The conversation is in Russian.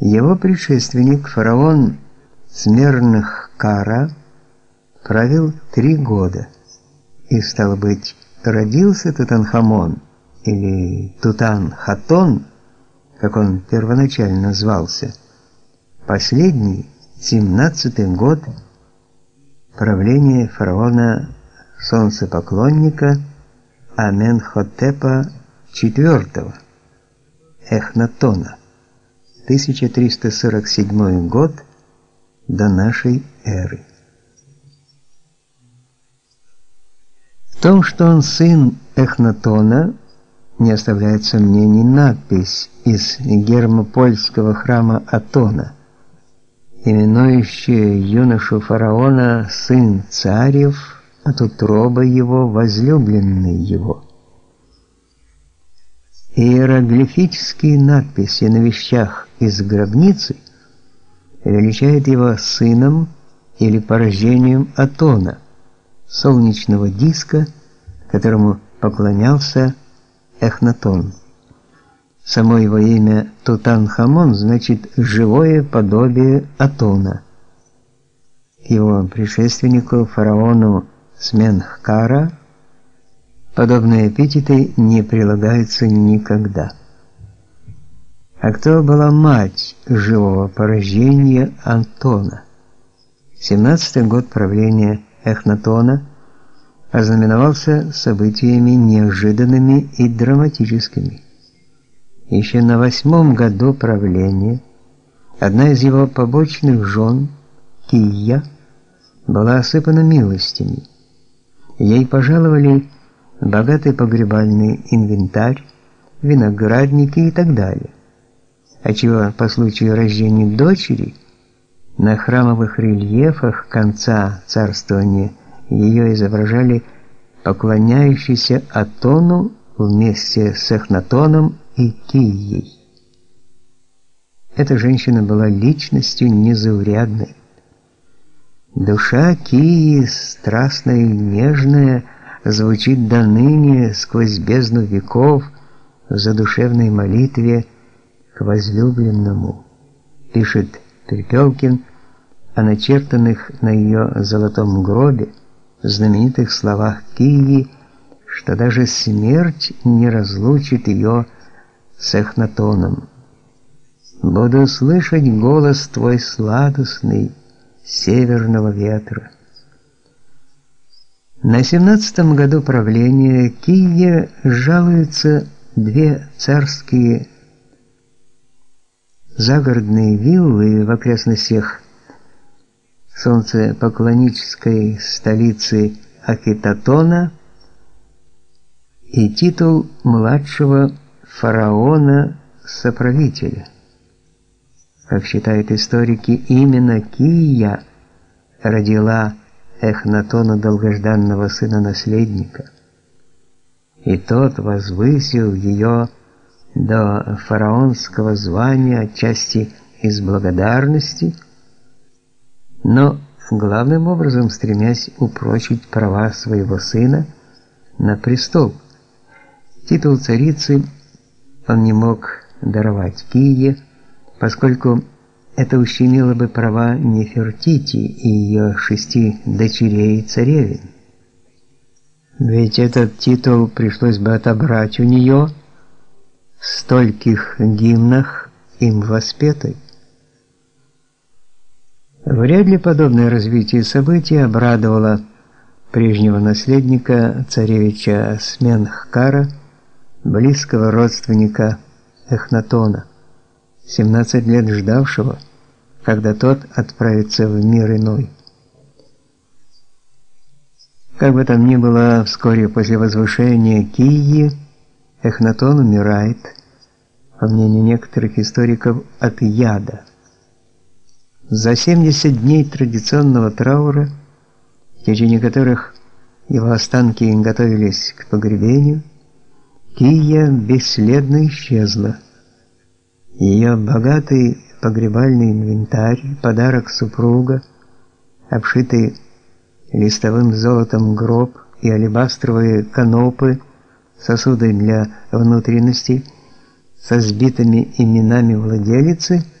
Его предшественник, фараон Смерных Кара, правил три года. И, стало быть, родился Тутанхамон, или Тутан-Хатон, как он первоначально звался, последний, семнадцатый год правления фараона солнцепоклонника Аменхотепа IV Эхнатона. 1347 год до нашей эры. В том, что он сын Эхнатона, не оставляет сомнений надпись из гермопольского храма Атона, именующая юношу фараона сын царев, от утроба его возлюбленный его. Иероглифические надписи на вещах из гробницы величают его сыном или порождением Атона, солнечного диска, которому поклонялся Эхнатон. Само его имя Тутанхамон значит живое подобие Атона. Его предшественнику фараону Сменхкара Подобные эпитеты не прилагаются никогда. А кто была мать живого порождения Антона? 17-й год правления Эхнатона ознаменовался событиями неожиданными и драматическими. Еще на восьмом году правления одна из его побочных жен, Кия, была осыпана милостями. Ей пожаловали богатый погребальный инвентарь, виноградники и так далее. А чего по случаю рождения дочери на храмовых рельефах конца царствования ее изображали поклоняющийся Атону вместе с Эхнатоном и Кией. Эта женщина была личностью незаурядной. Душа Кии страстная и нежная, звучит до ныне сквозь бездну веков в задушевной молитве к возлюбленному, пишет Перепелкин о начертанных на ее золотом гробе знаменитых словах Кии, что даже смерть не разлучит ее с Эхнатоном. Буду слышать голос твой сладостный северного ветра. На семнадцатом году правления Кие жалуются две царские загородные виллы в окрестностях солнцепоклоннической столицы Акитатона и титул младшего фараона-соправителя. Как считают историки, именно Кия родила Эхнатона долгожданного сына-наследника. И тот возвысил ее до фараонского звания отчасти из благодарности, но главным образом стремясь упрочить права своего сына на престол. Титул царицы он не мог даровать Кие, поскольку это ущемило бы права Нефертити и ее шести дочерей царевин. Ведь этот титул пришлось бы отобрать у нее в стольких гимнах им воспетой. Вряд ли подобное развитие событий обрадовало прежнего наследника царевича Сменхкара, близкого родственника Эхнатона, 17 лет ждавшего, когда тот отправится в мир иной. Как бы там ни было, вскоре после возвышения Кии Эхнатон умирает, по мнению некоторых историков, от яда. За 70 дней традиционного траура, в течение которых его останки готовились к погребению, Кия бесследно исчезла. Ее богатый погребальный инвентарь, подарок супруга, обшитый листовым золотом гроб и алебастровые канопы, сосуды для внутренностей со сбитыми именами владелицы –